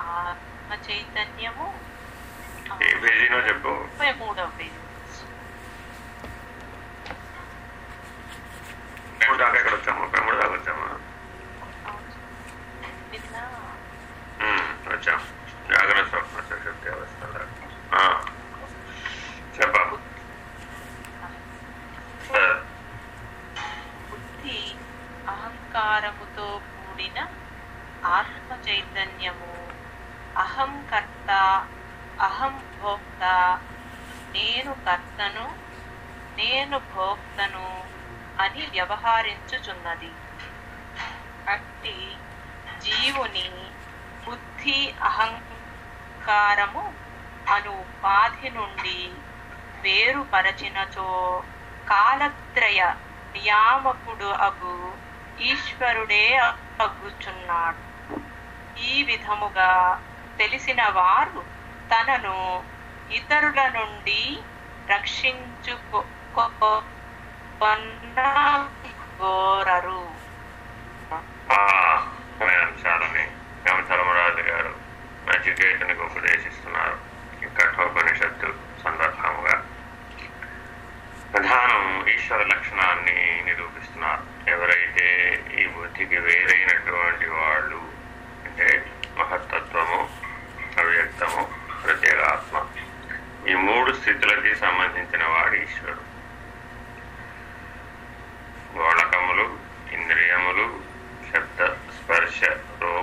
ఆత్మ చైతన్యము ముప్పై మూడవ పేజీ. విస్తరించుచున్నది అట్టి జీవుని బుద్ధి అహంకారము అను ఉపాధి నుండి వేరుపరచినచో కాలత్రయ నియామకుడు అగు ఈశ్వరుడే అగ్గుచున్నాడు ఈ విధముగా తెలిసిన వారు తనను ఇతరుల నుండి రక్షించుకో కోరరు. అంశాలని యమధర్మరాజు గారు నచికేతునికి ఉపదేశిస్తున్నారు. కఠోపనిషత్తు సందర్భంగా ప్రధానం ఈశ్వర లక్షణాన్ని నిరూపిస్తున్నారు. ఎవరైతే ఈ బుద్ధికి వేరైనటువంటి వాళ్ళు అంటే మహత్తత్వము అవ్యక్తము ప్రత్యేగాత్మ ఈ మూడు స్థితులకి సంబంధించిన వాడు ఈశ్వరుడు. ఇంద్రియములు శబ్ద స్పర్శ రూప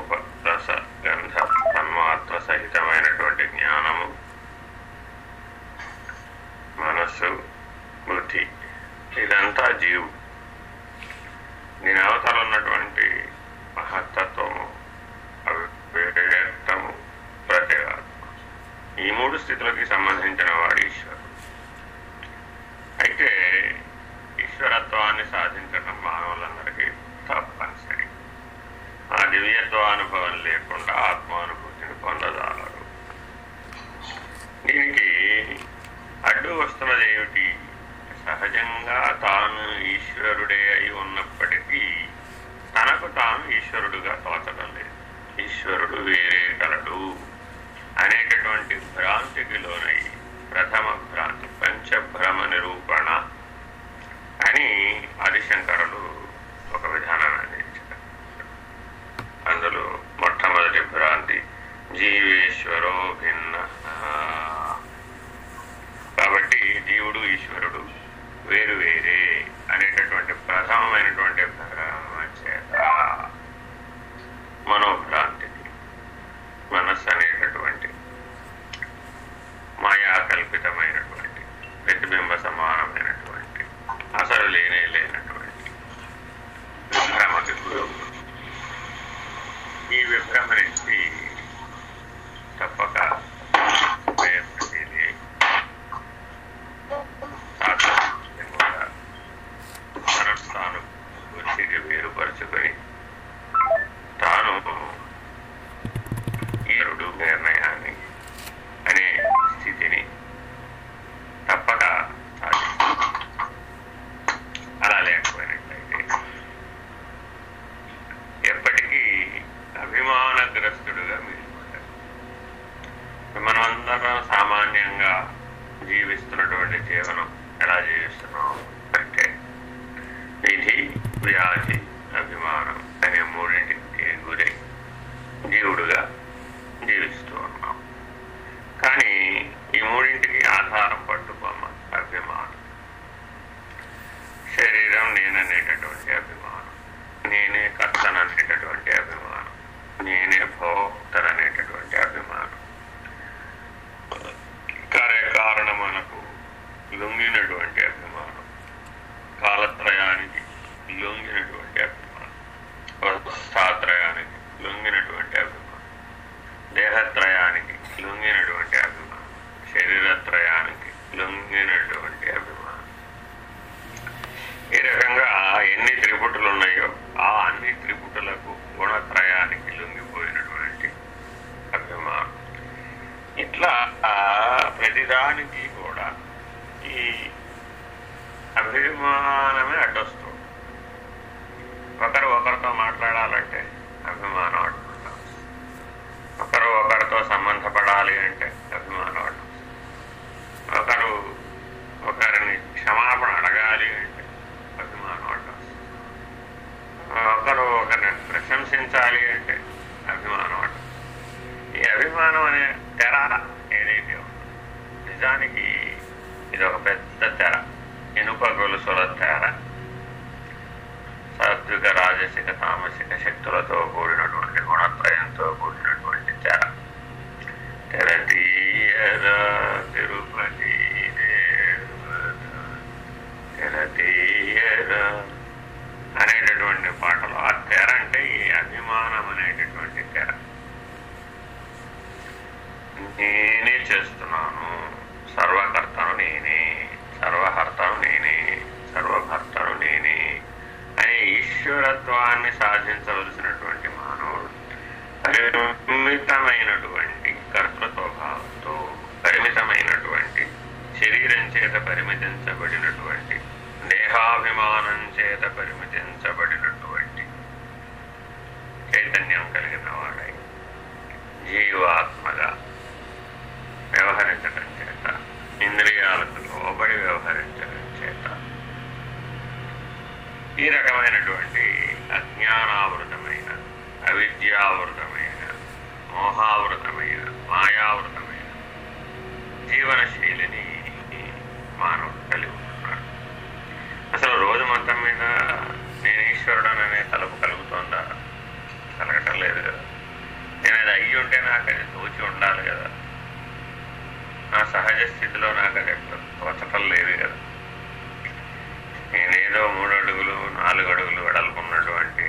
నాలుగు అడుగులు వెడల్పున్నటువంటి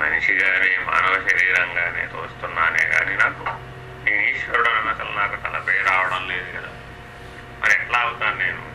మనిషిగానే మానవ శరీరంగానే తోస్తున్నానే కానీ నాకు నేను ఈశ్వరుడు అన్నసలు అసలు నాకు తలపై రావడం లేదు కదా. మరి ఎట్లా అవుతాను నేను?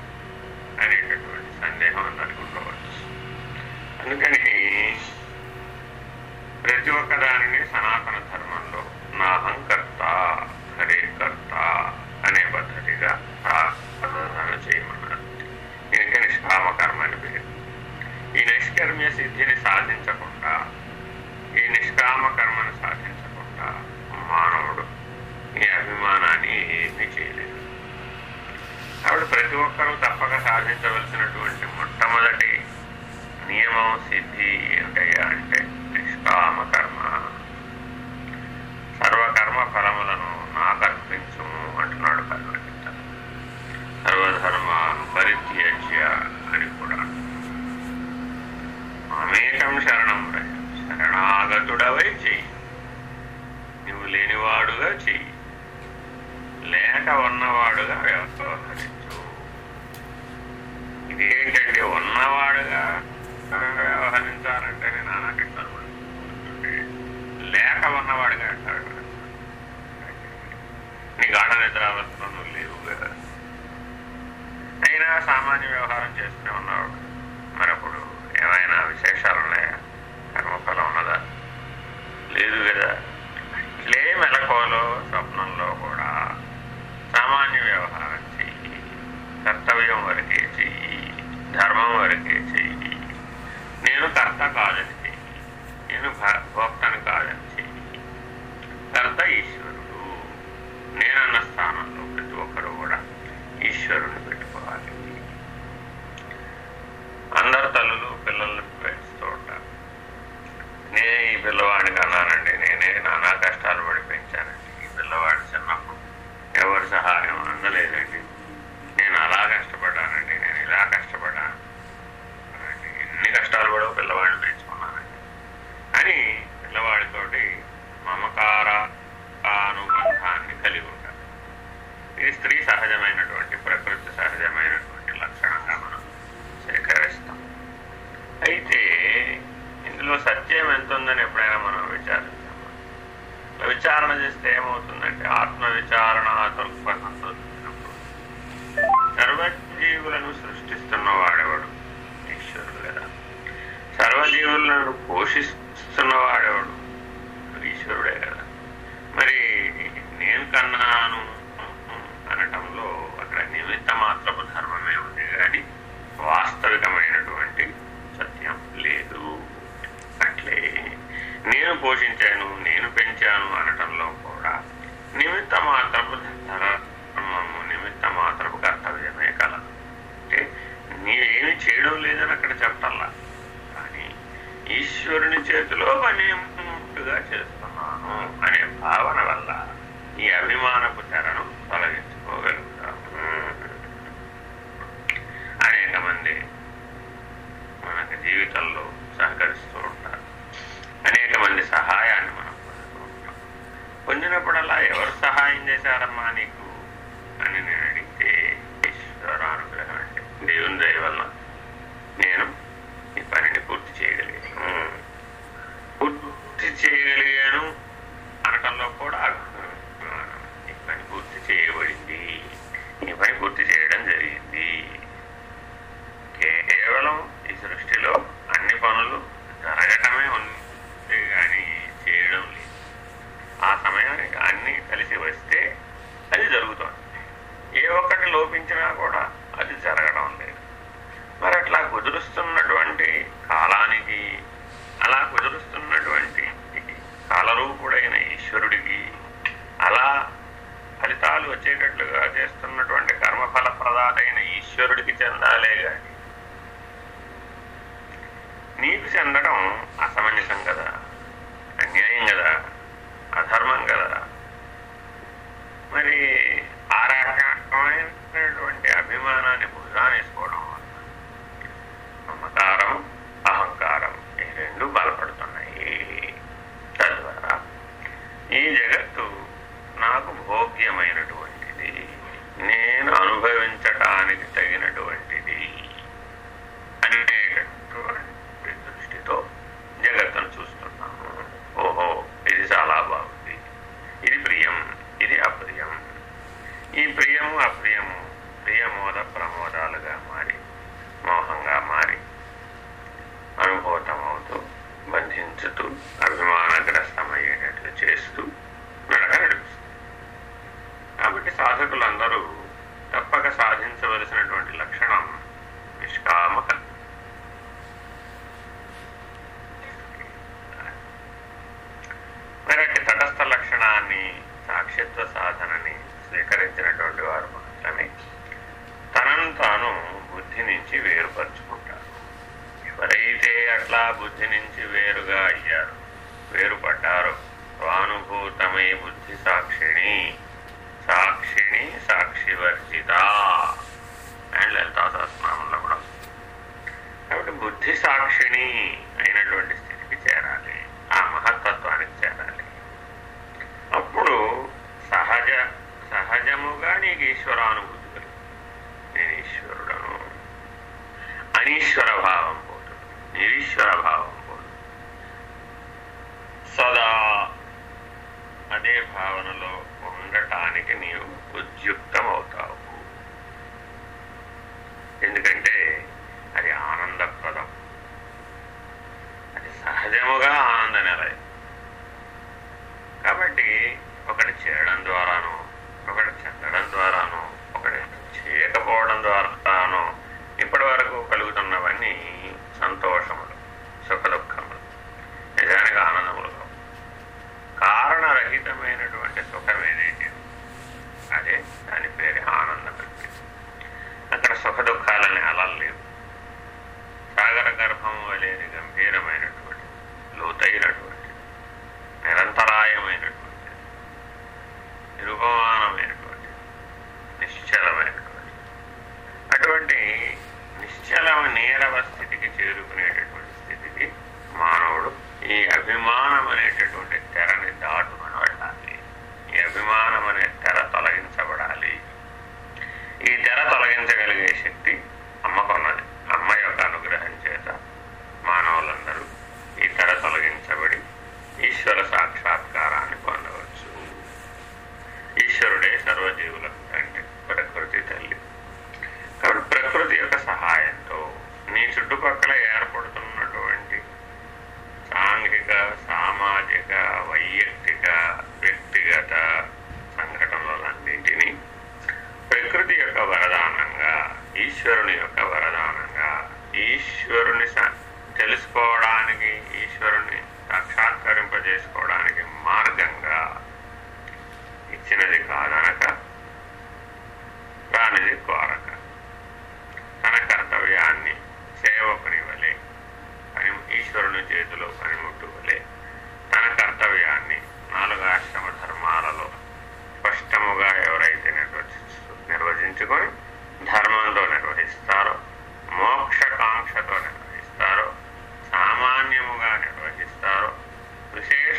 కర్తవ్యం వరకే చెయ్యి. ధర్మం వరకే చెయ్యి. నేను కర్త కాదని చెయ్యి. నేను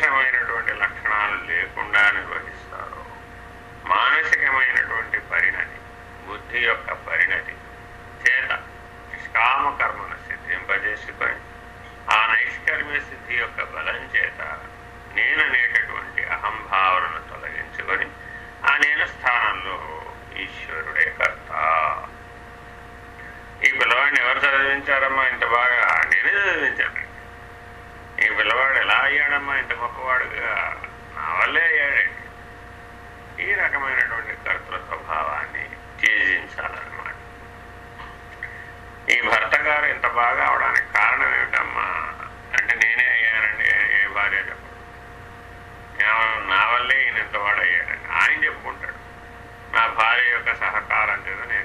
మానసికమైనటువంటి లక్షణాలు లేకుండా నిర్వహిస్తారు. మానసికమైనటువంటి పరిణతి బుద్ధి యొక్క పరిణతి చేత నిష్కామ కర్మను సిద్ధింపజేసుకొని ఆ నైష్కర్మ సిద్ధి యొక్క బలం చేత నేననేటటువంటి అహంభావనను తొలగించుకొని ఆ నేను స్థానంలో ఈశ్వరుడే కర్త. ఈ పిల్లవాడిని ఎవరు చదివించారమ్మా? ఇంత బాగా నేనే చదివించాను. అక్కడికి పిల్లవాడు ఎలా అయ్యాడమ్మా? ఇంత గొప్పవాడుగా నా వల్లే అయ్యాడండి ఈ రకమైనటువంటి కర్తృ స్వభావాన్ని త్యజించాలన్నమాట. ఈ భర్త గారు ఇంత బాగా అవడానికి కారణం ఏమిటమ్మా? అంటే నేనే అయ్యానండి ఏ భార్య నా వల్లే ఈయన ఇంతవాడు అయ్యాడండి ఆయన చెప్పుకుంటాడు. నా భార్య యొక్క సహకారం చేత నేను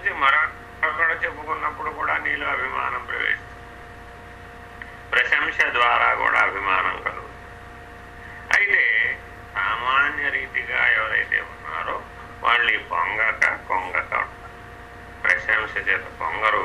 గురించి మరొకడు చెప్పుకున్నప్పుడు కూడా నీలో అభిమానం ప్రవేశిస్తుంది ప్రశంస ద్వారా కూడా అభిమానం కలుగుతుంది. అయితే సామాన్య రీతిగా ఎవరైతే ఉన్నారో వాళ్ళు పొంగక కొంగక ప్రశంస చేత పొంగరు.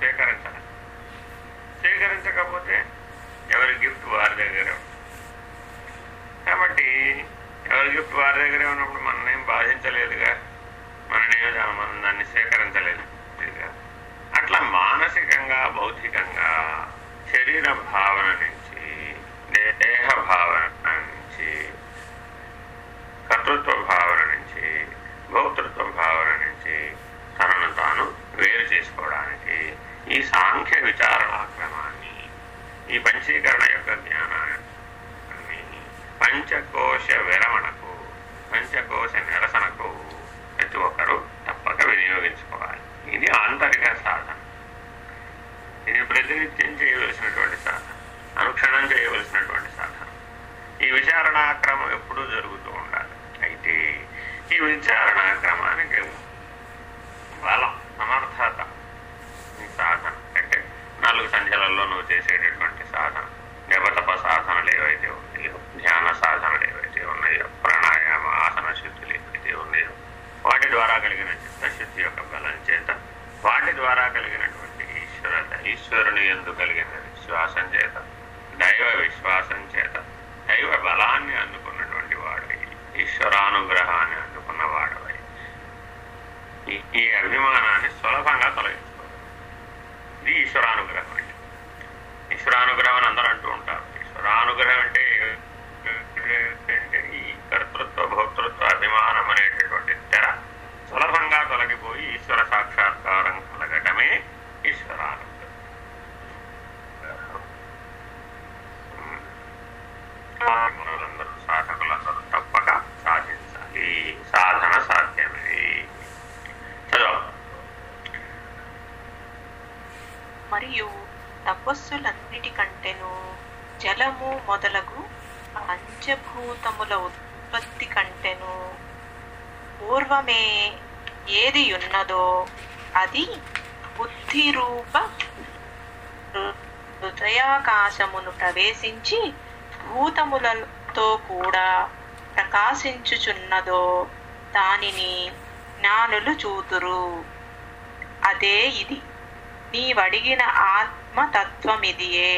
సేకరించాలి సేకరించకపోతే ఎవరి గిఫ్ట్ వారి దగ్గరే కాబట్టి ఎవరి గిఫ్ట్ వారి దగ్గరే ఉన్నప్పుడు మననేం బాధించలేదుగా? మననేం మనం దాన్ని సేకరించలేదు అట్లా మానసికంగా భౌతికంగా శరీర భావనని ఈ పంచీకరణ యొక్క జ్ఞానాన్ని పంచకోశ విరమణకు పంచకోశ నిరసనకు ప్రతి ఒక్కరూ తప్పక వినియోగించుకోవాలి. ఇది ఆంతరిక సాధన. ఇది ప్రతినిత్యం చేయవలసినటువంటి సాధన. అనుక్షణం చేయవలసినటువంటి సాధన. ఈ విచారణాక్రమం ఎప్పుడూ జరుగుతూ ఉండాలి. అయితే ఈ విచారణాక్రమ ఈశ్వరుని ఎందు కలిగినది విశ్వాసం చేత దైవ విశ్వాసం చేత దైవ బలాన్ని అందుకున్నటువంటి వాడవై ఈశ్వరానుగ్రహాన్ని అందుకున్నవాడవై ఈ అభిమాన మొదలగు పంచభూతముల ఉత్పత్తి కంటెను. పూర్వమే ఏది ఉన్నదో అది బుద్ధి రూప హృదయాకాశమును ప్రవేశించి భూతములతో కూడా ప్రకాశించుచున్నదో దానిని జ్ఞానులు చూతురు అదే ఇది. నీవడిగిన ఆత్మతత్వమిదియే.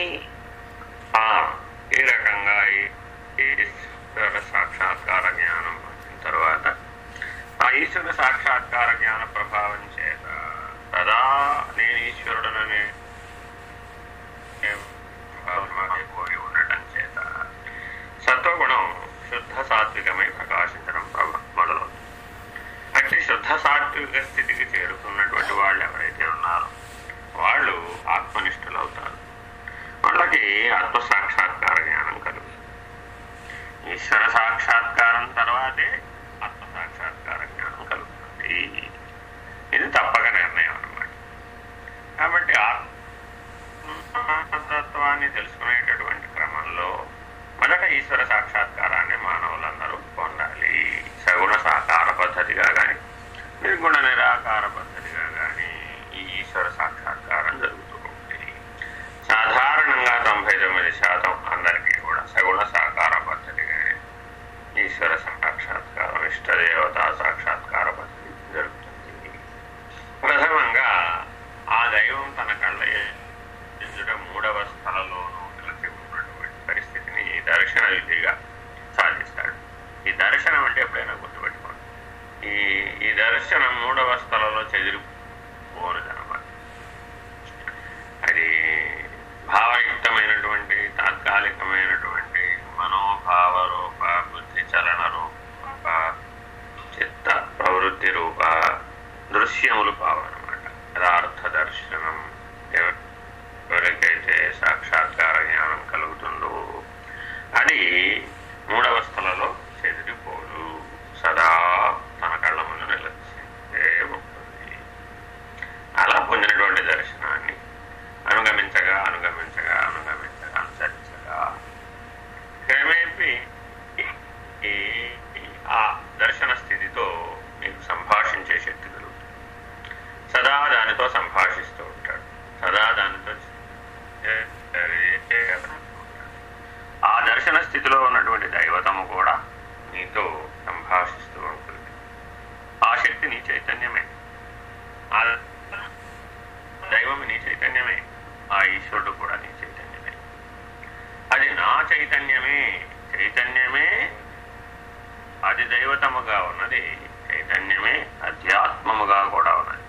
ఉన్నది. చైతన్యమే అధ్యాత్మముగా కూడా ఉన్నది.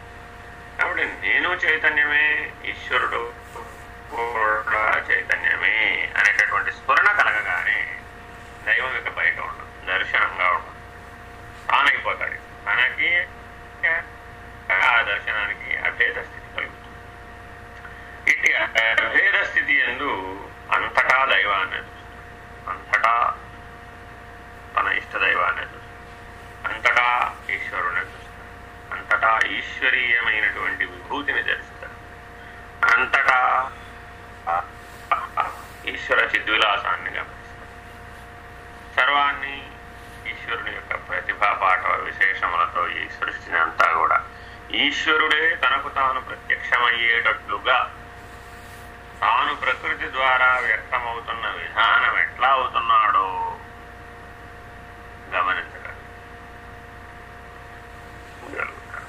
కాబట్టి నేను చైతన్యమే ఈశ్వరుడు కూడా చైతన్యమే అనేటటువంటి స్ఫురణ కలగగానే దైవం ఇక బయట ఉండదు దర్శనంగా ఉండదు. తానైపోతాడు. తనకి ఆ దర్శనానికి అభేద స్థితి కలుగుతుంది. ఇట్టి అభేద స్థితి ఎందు అంతటా దైవాన్ని అంతటా తన ఇష్ట దైవాన్ని ఈశ్వరుని చూస్తాడు అంతటా ఈశ్వరీయమైనటువంటి విభూతిని దర్శిస్తాడు అంతటా ఈశ్వర చిద్విలాసాన్ని గమనిస్తాడు సర్వాన్ని ఈశ్వరుని యొక్క ప్రతిభా పాఠవ విశేషములతో ఈ సృష్టిని అంతా కూడా ఈశ్వరుడే తనకు తాను ప్రత్యక్షమయ్యేటట్లుగా తాను ప్రకృతి ద్వారా వ్యక్తమవుతున్న విధానం ఎట్లా అవుతున్నాడో గమనించగలరు గలుగుతారు.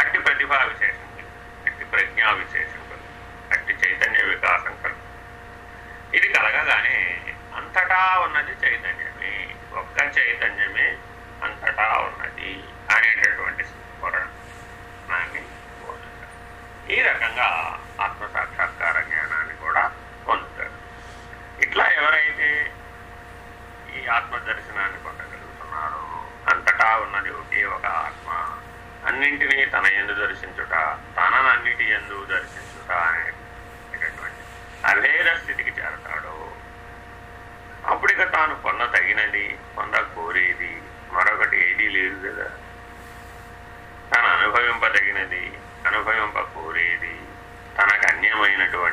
అట్టి ప్రతిభా విశేషం కలిగి, అట్టి ప్రజ్ఞా విశేషం కలిగి, అట్టి చైతన్య వికాసం కలిగి ఇది కలగగానే అంతటా ఉన్నది చైతన్యమే ఒక్క చైతన్యమే అంతటా ఉన్నది అనేటటువంటి స్ఫురణాన్ని పొందుతారు ఈ రకంగా ఆత్మ సాక్షాత్కార జ్ఞానాన్ని కూడా పొందుతారు ఇట్లా ఎవరైతే ఈ ఆత్మ దర్శనాన్ని పొందగలుగుతున్నారో అంతటా ఉన్నది ఒకే ఒక ఆత్మ అన్నింటినీ తన ఎందు దర్శించుట తననన్నిటి ఎందు దర్శించుట అనేటటువంటి అభేద స్థితికి చేరతాడు అప్పుడిక తాను పొంద తగినది పొంద కోరేది మరొకటి ఏదీ లేదు కదా. తను అనుభవింపదగినది అనుభవింప కోరేది తనకు అన్యమైనటువంటిది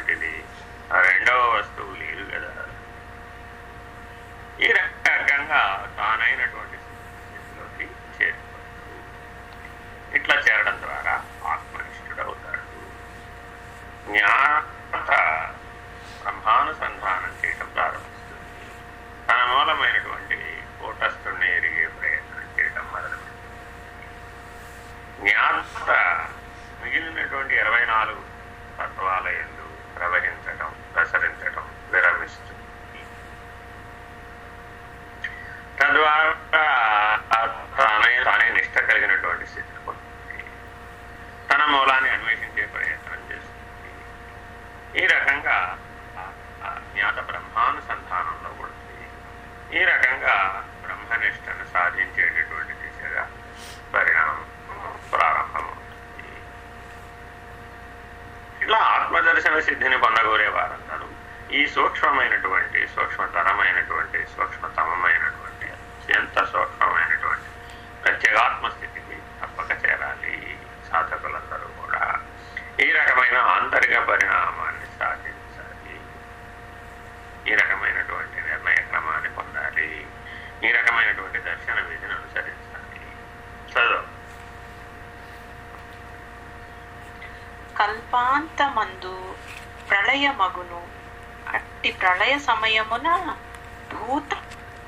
సమయమున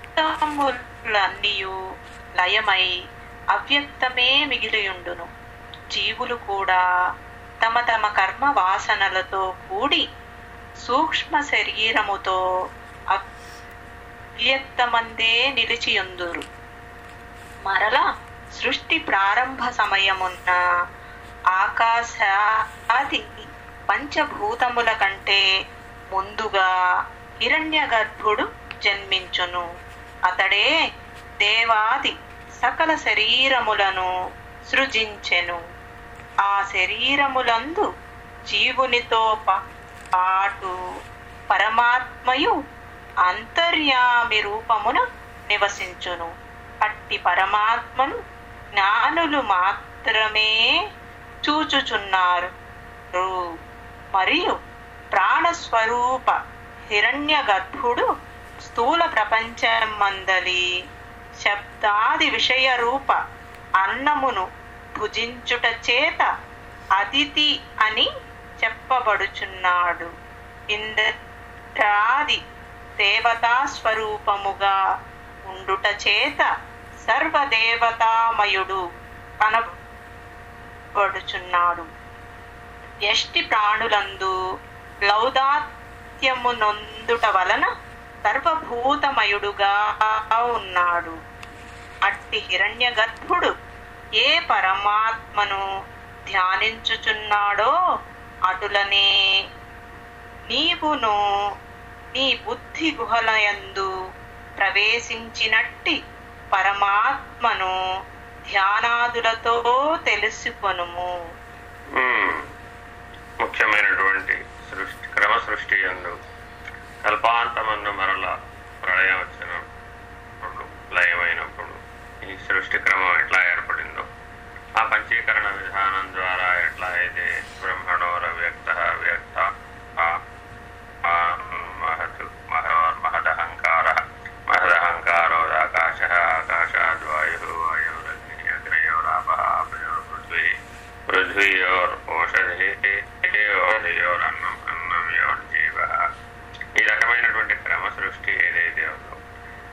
భూతములన్నీయు లయమై అవ్యక్తమే మిగిలియుండును జీవులు కూడా తమ తమ కర్మ వాసనలతో కూడి సూక్ష్మ శరీరముతో అవ్యక్తమందే నిలిచియుందురు మరలా సృష్టి ప్రారంభ సమయమున్న ఆకాశాది పంచభూతముల కంటే ముందుగా హిరణ్యగర్భుడు జన్మించును. అతడే దేవాది సకల శరీరములను సృజించెను. ఆ శరీరములందు జీవునితో పాటు పరమాత్మయు అంతర్యామి రూపమున నివసించును. అట్టి పరమాత్మను జ్ఞానులు మాత్రమే చూచుచున్నారు. మరియు ప్రాణస్వరూప హిరణ్య గర్భుడు స్థూల ప్రపంచమందలి శబ్దాది విషయ రూప అన్నమును భుజించుట చేత అతిథి అని చెప్పబడుచున్నాడు. ఇంద్రాది దేవతా స్వరూపముగా ఉండుట చేత సర్వదేవతామయుడు కనబడుచున్నాడు. ఎష్టి ప్రాణులందు లౌదాత్ లౌదాత్యమునొందుట వలన సర్వభూతమయుడుగా ఉన్నాడు. అట్టి హిరణ్య గర్భుడు ఏ పరమాత్మను ధ్యానించుచున్నాడో అటులనే. నీవును నీ బుద్ధి గుహలయందు ప్రవేశించినట్టి పరమాత్మను ధ్యానాదులతో తెలుసుకొనుము. ముఖ్యమైనటువంటి జమ క్రమ సృష్టి ఎందు కల్పాంతమందు మరల ప్రళయం వచ్చినప్పుడు లయమైనప్పుడు ఈ సృష్టి క్రమం ఎట్లా ఏర్పడిందో ఆ పంచీకరణ విధానం ద్వారా ఎట్లా అయితే బ్రహ్మణోర వ్యక్త వ్యక్త ఆ- ఆ మహత్ మహ- మహదహంకార మహదహంకారోదాకాశ ఆకాశాద్వాయు వాయురగ్ని అగ్నయోరాప పృథ్వీ పృథ్వీయోర్షధి ఓషధయోరన్నం అన్నం యోర్జీవ ఈ రకమైనటువంటి క్రమ సృష్టి ఏదైతే ఉందో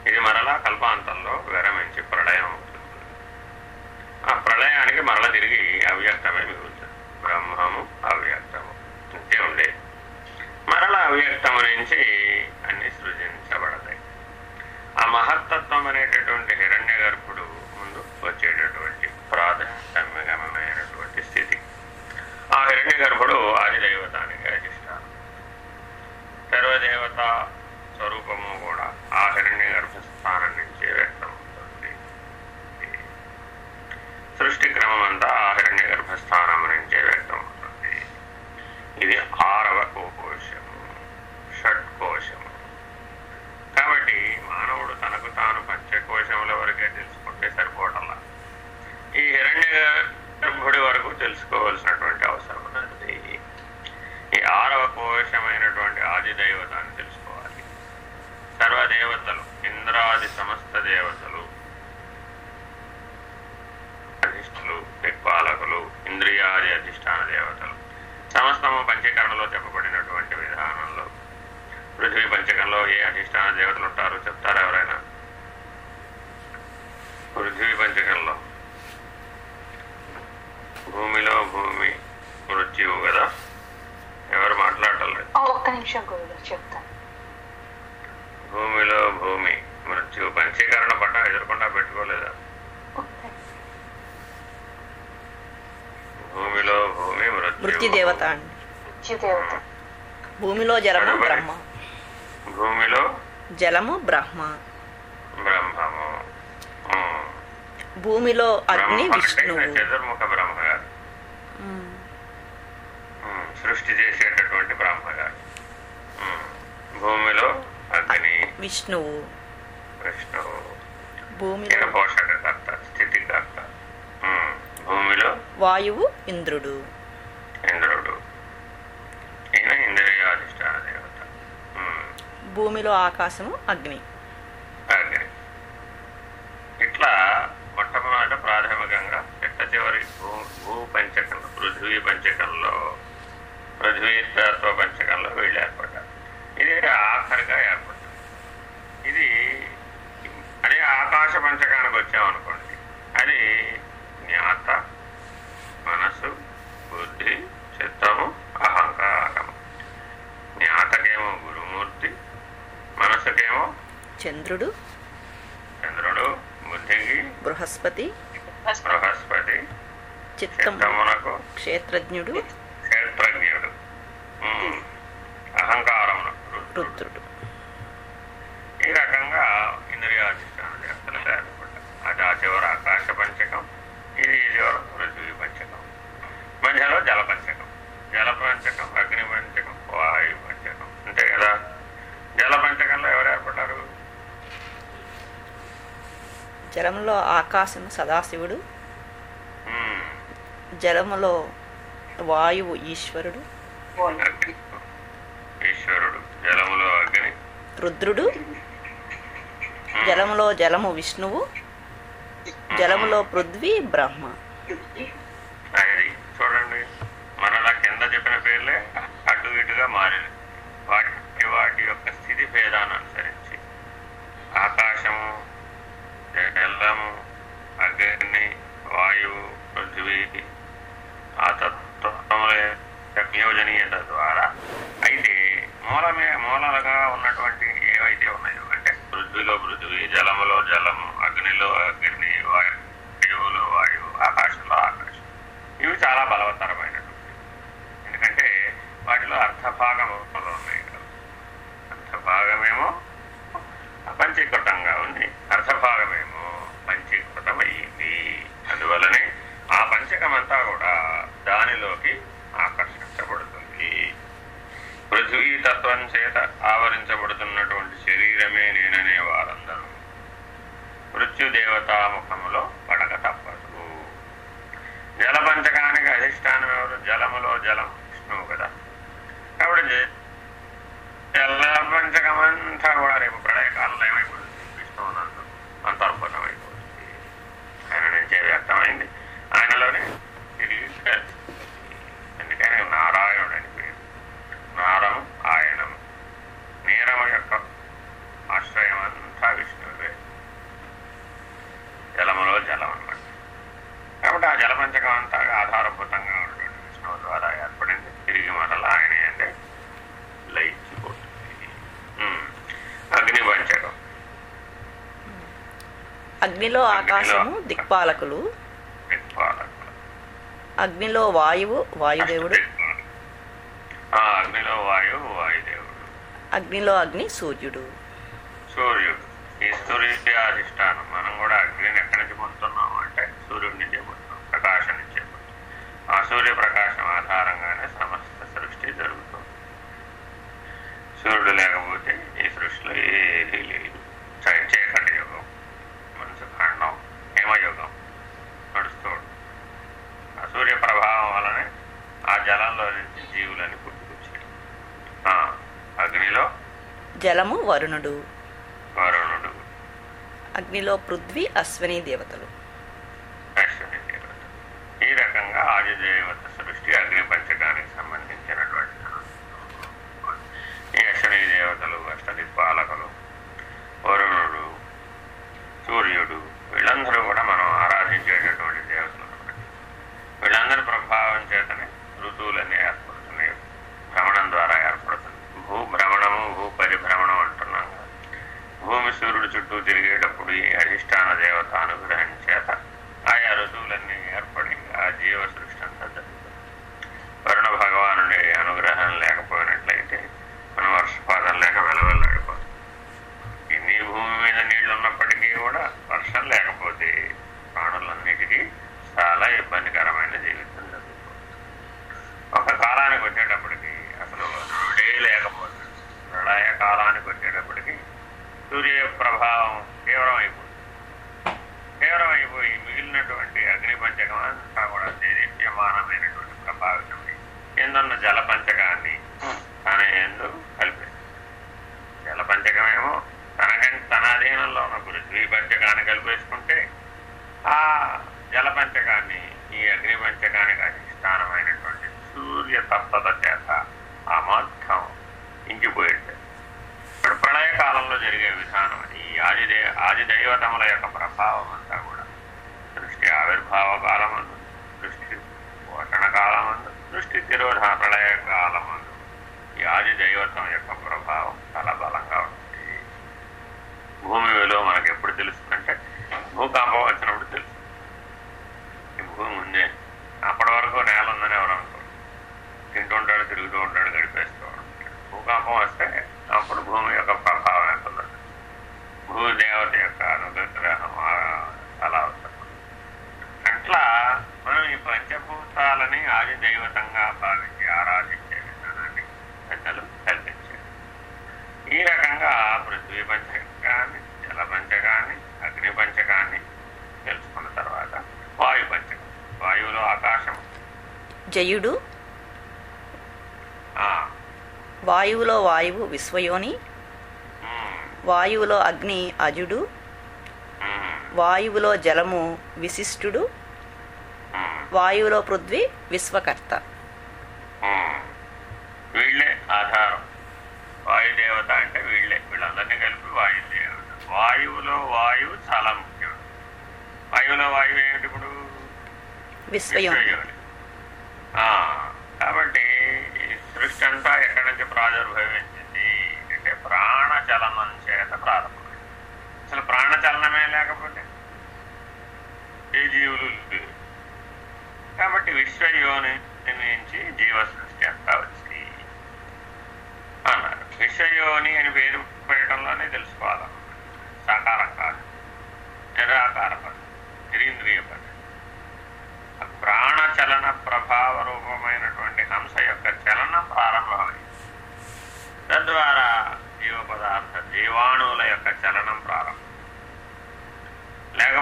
ఇది మరలా కల్పాంతంలో విరమించి ప్రళయం అవుతుంది ఆ ప్రళయానికి మరల తిరిగి అవ్యక్తమే మిగులుతుంది బ్రహ్మము అవ్యక్తము అంతే ఉండే మరల అవ్యక్తము నుంచి అన్ని సృజించబడతాయి ఆ మహత్తత్వం అనేటటువంటి హిరణ్య గర్భుడు ముందు వచ్చేటటువంటి ప్రాథమికమైనటువంటి స్థితి ఆ హిరణ్య గర్భుడు ఆదిదైవతానికి అధిష్టానం సర్వదేవత స్వరూపము కూడా ఆ హిరణ్య గర్భ స్థానం నుంచే వ్యక్తమవుతుంది సృష్టి క్రమం అంతా ఆ హిరణ్య గర్భ స్థానం నుంచే వ్యక్తమవుతుంది ఇది ఆరవ కోశము షట్కోశము కాబట్టి మానవుడు తనకు తాను పంచకోశముల వరకే తెలుసుకుంటే సరిపోవటంలా ఈ హిరణ్య గర్భుడి వరకు తెలుసుకోవాల్సినటువంటి అవసరం ఉన్నది ఈ ఆరవ కోశమైనటువంటి ఆది దైవతాన్ని తెలుసుకోవాలి. సర్వదేవతలు ఇంద్రాది సమస్త దేవతలు అధిష్ఠులు దిక్పాలకులు ఇంద్రియాది అధిష్టాన దేవతలు సమస్తము పంచీకరణలో చెప్పబడినటువంటి విధానంలో పృథ్వీ పంచకంలో ఏ అధిష్టాన దేవతలు ఉంటారో చెప్తారా ఎవరైనా? పృథ్వీ పంచకంలో. భూమిలో భూమి మృత్యువు కదా ఎవరు మాట్లాడటం లేదు ఒక్క నిమిషం గురుగారు చెప్తాను. భూమిలో భూమి. మృత్యు పంచీకరణ పట్ట ఎదురకుండా పెట్టుకోలేదా? భూమిలో భూమి మృత్యు మృత్యుదేవత అండి. దేవత భూమిలో జలము. బ్రహ్మ. భూమిలో జలము బ్రహ్మ. బ్రహ్మము. భూమిలో అగ్ని విష్ణువు. చతుర్ముఖ బ్రహ్మ గారు ఉమ్. ఉమ్, సృష్టి చేసేటటువంటి బ్రహ్మ గారు ఉమ్, భూమిలో అగ్ని. విష్ణువు విష్ణువు భూమిలో పోషకకర్త స్థితికర్త. భూమిలో వాయువు ఇంద్రుడు. ఇంద్రుడు. ఈయన ఇంద్రియాధిష్టాన దేవత. భూమిలో ఆకాశము అగ్ని ఇట్లా మొట్టమొదట ప్రాథమికంగా చిట్ట చివరి భూ భూ పంచకంలో పృథ్వీ పంచకంలో పృథ్వీ తత్వ పంచకంలో వీళ్ళు ఏర్పడ్డారు ఇది ఆఖరిగా ఏర్పడ్డారు ఇది అదే ఆకాశ పంచకానికి వచ్చామనుకోండి అది జ్ఞాత మనసు బుద్ధి చిత్తము అహంకారము జ్ఞాతకేమో గురుమూర్తి మనసుకేమో చంద్రుడు. చంద్రుడు బుద్ధికి. బృహస్పతి. బృహస్పతి. చిత్తము చిత్తమునకు. క్షేత్రజ్ఞుడు. అహంకారమునకు రుద్రుడు. రుద్రుడు ఈ రకంగా ఇంద్రియాధిష్టాన దేవతలు ఏర్పడ్డారు అది ఆ చివర ఆకాశ పంచకం ఇది ఈ చివర పృథ్వీ పంచకం మధ్యలో జల పంచకం జల పంచకం అగ్ని పంచకం వాయు పంచకం అంతే కదా జల పంచకంలో ఎవరు ఏర్పడ్డారు జలములో ఆకాశము సదాశివుడు. జలములో వాయువు ఈశ్వరుడు. అగ్ని ఈశ్వరుడు. జలములో అగ్ని. రుద్రుడు. జలములో జలము విష్ణువు. జలములో పృథ్వీ బ్రహ్మ. ప్రపంచమంతా కూడా దానిలోకి ఆకర్షించబడుతుంది. పృథ్వీ తత్వం చేత ఆవరించబడుతున్నటువంటి శరీరమే నేననే వారందరూ. మృత్యుదేవతాముఖములో పడక తప్పదు. జలపంచకానికి అధిష్టానం ఎవరు? జలములో జలం విష్ణువు కదా. కాబట్టి జలపంచకమంతా కూడా రేపు అగ్నిలో ఆకాశము దిక్పాలకులు. అగ్నిలో వాయువు వాయుదేవుడు. అగ్నిలో వాయువు అగ్నిలో అగ్ని సూర్యుడు. వరుణుడు అగ్నిలో పృథ్వీ అశ్వని దేవతలు. Tá não estavam Jayudu? వాయువులో వాయువు విశ్వయోని వాయువులో అగ్ని అజుడు వాయువులో జలము విశిష్టుడు వాయువులో పృథ్వీ విశ్వకర్త. వీళ్ళే ఆధారం. వాయుదేవత అంటే వీళ్ళే. వీళ్ళందరినీ కలిపి వాయుదేవత. వాయువులో వాయువు చాలా ముఖ్యం. వాయువులో వాయువు ఏమిటి ఇప్పుడు? విశ్వయోని.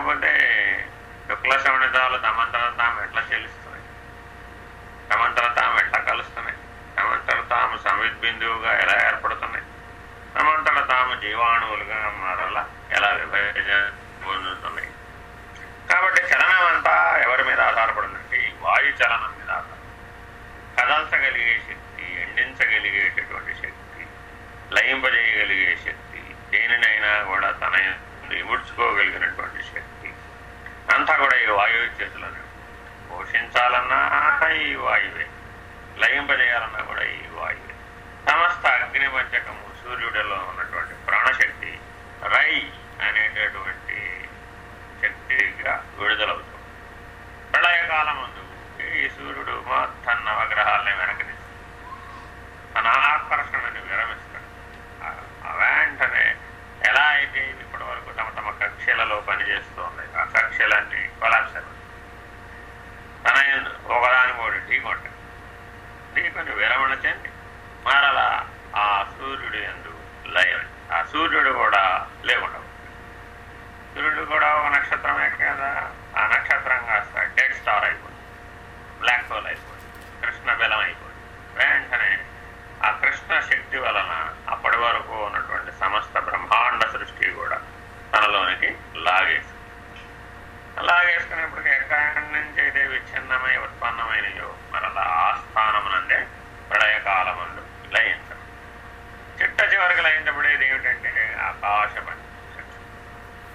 కాకపోతే శుక్ల శ్రవణితాలు తమంతర తాము ఎట్లా చెల్లిస్తున్నాయి? తమంతర తాము ఎట్లా కలుస్తున్నాయి? తమంతర తాము సమిద్బిందువుగా ఎలా ఏర్పడుతున్నాయి? తమంతర తాము జీవాణువులుగా మారలా? ఎలా విభజన కాబట్టి చలనం అంతా ఎవరి మీద ఆధారపడిందంటే ఈ వాయు చలనం మీద ఆధారం కదల్చగలిగే శక్తి ఎండించగలిగేటటువంటి శక్తి లయింపజేయగలిగే శక్తి దేనినైనా కూడా తన ఇముడ్చుకోగలిగినటువంటి పరిస్థితులను పోషించాలన్నా ఈ వాయువే. లయింపజేయాలన్నా కూడా ఈ వాయువే. సమస్త అగ్నిపంచకము సూర్యుడిలో ఆకాశ పంచకం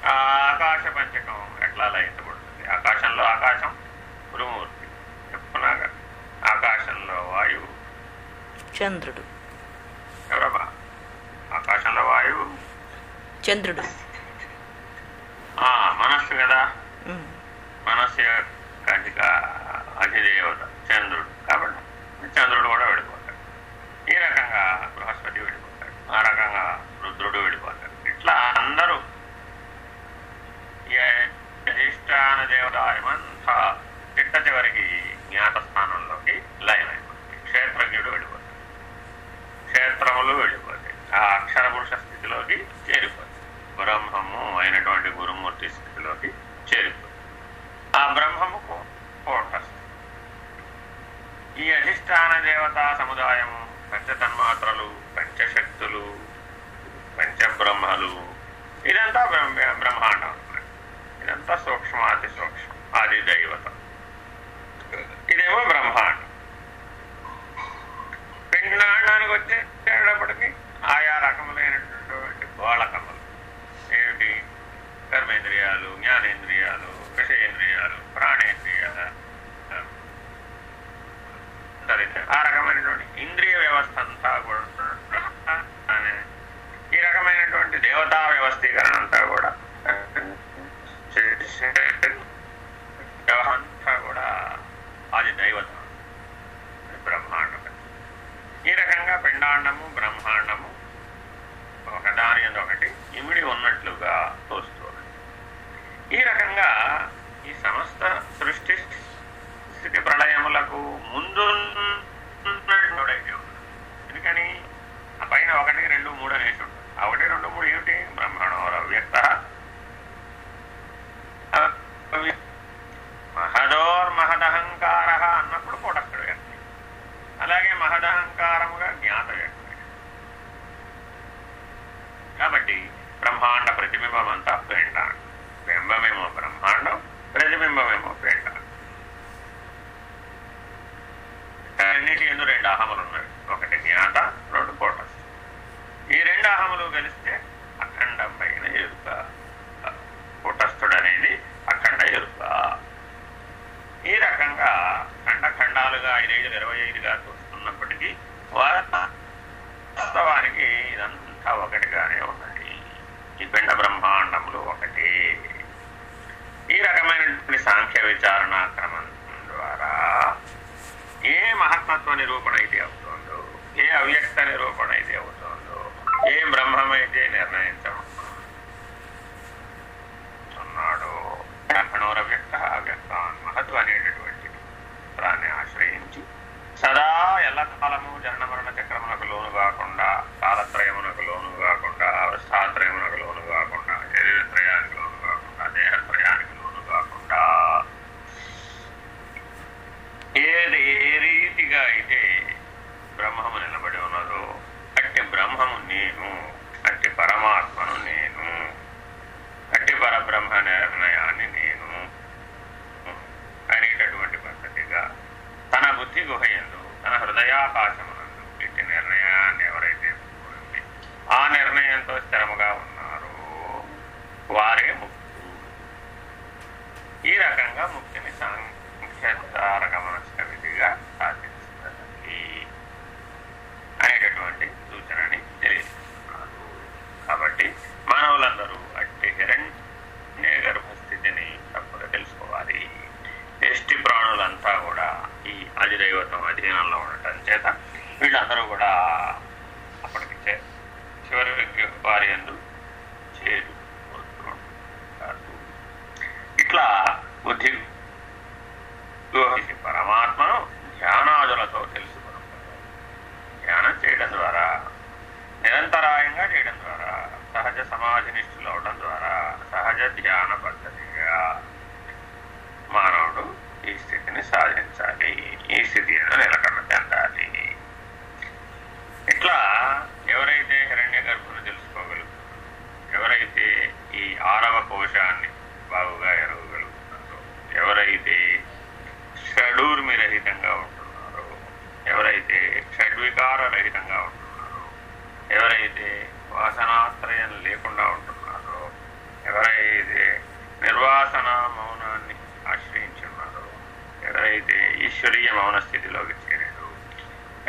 ఆ ఆకాశ పంచకం ఎట్లా లయించబడుతుంది? ఆకాశంలో ఆకాశం గురుమూర్తి. చెప్పుకున్నాగా. ఆకాశంలో వాయువు. చంద్రుడు. ఎవరబ్బా? ఆకాశంలో వాయువు. చంద్రుడు.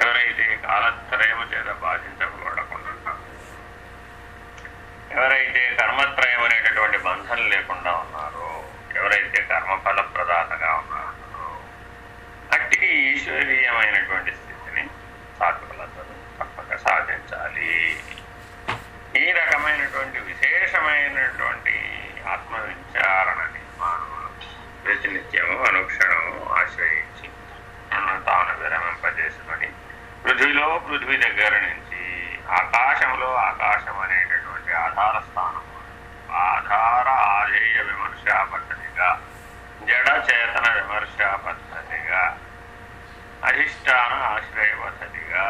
ఎవరైతే కాలత్రయము చేత బాధించబడకుండా ఎవరైతే కర్మత్రయం అనేటటువంటి బంధం లేకుండా ఉన్నారో ఎవరైతే కర్మఫల ప్రదాతగా ఉన్నారో అట్టికి ఈశ్వరీయమైనటువంటి పృథ్వీలో పృథ్వీ దగ్గర నుంచి ఆకాశంలో ఆకాశం అనేటటువంటి ఆధార స్థానం. ఆధార ఆధేయ విమర్శ పద్ధతిగా జడచేతన విమర్శ పద్ధతిగా అధిష్టాన ఆశ్రయ పద్ధతిగా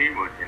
he would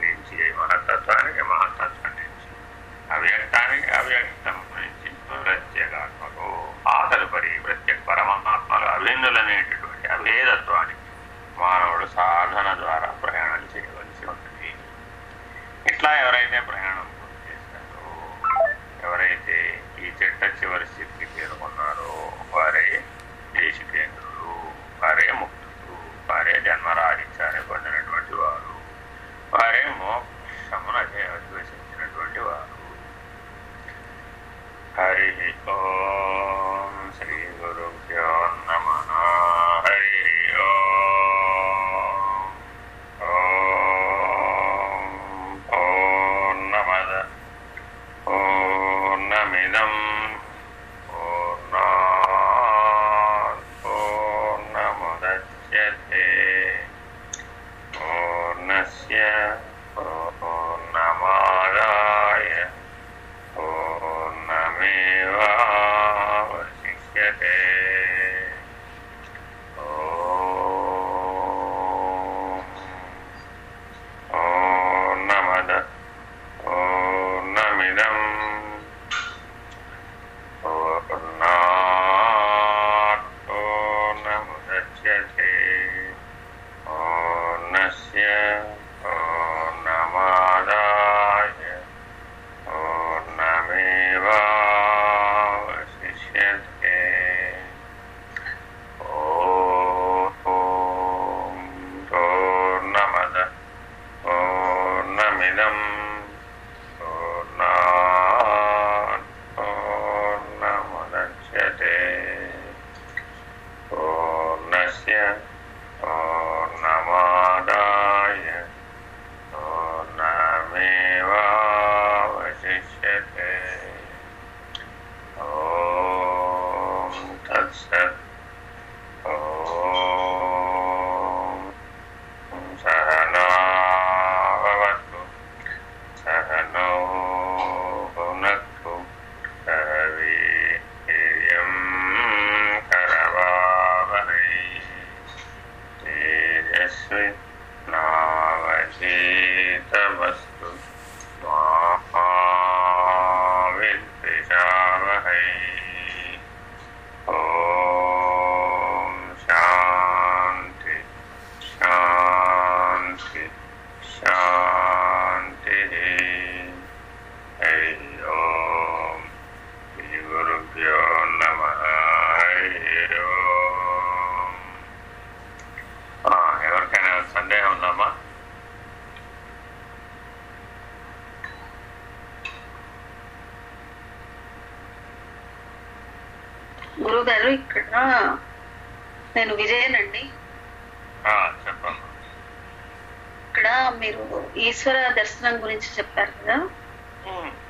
దర్శనం గురించి చెప్పారు కదా?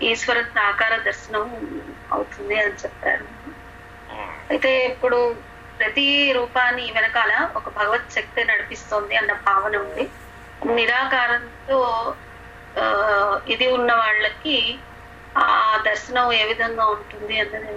ఈశ్వర సాకార దర్శనం అవుతుంది అని చెప్పారు. అయితే ఇప్పుడు ప్రతి రూపాన్ని వెనకాల ఒక భగవత్ శక్తి నడిపిస్తోంది అన్న భావన ఉంది. నిరాకారంతో ఆ, ఇది ఉన్న వాళ్ళకి ఆ దర్శనం ఏ విధంగా ఉంటుంది అన్నది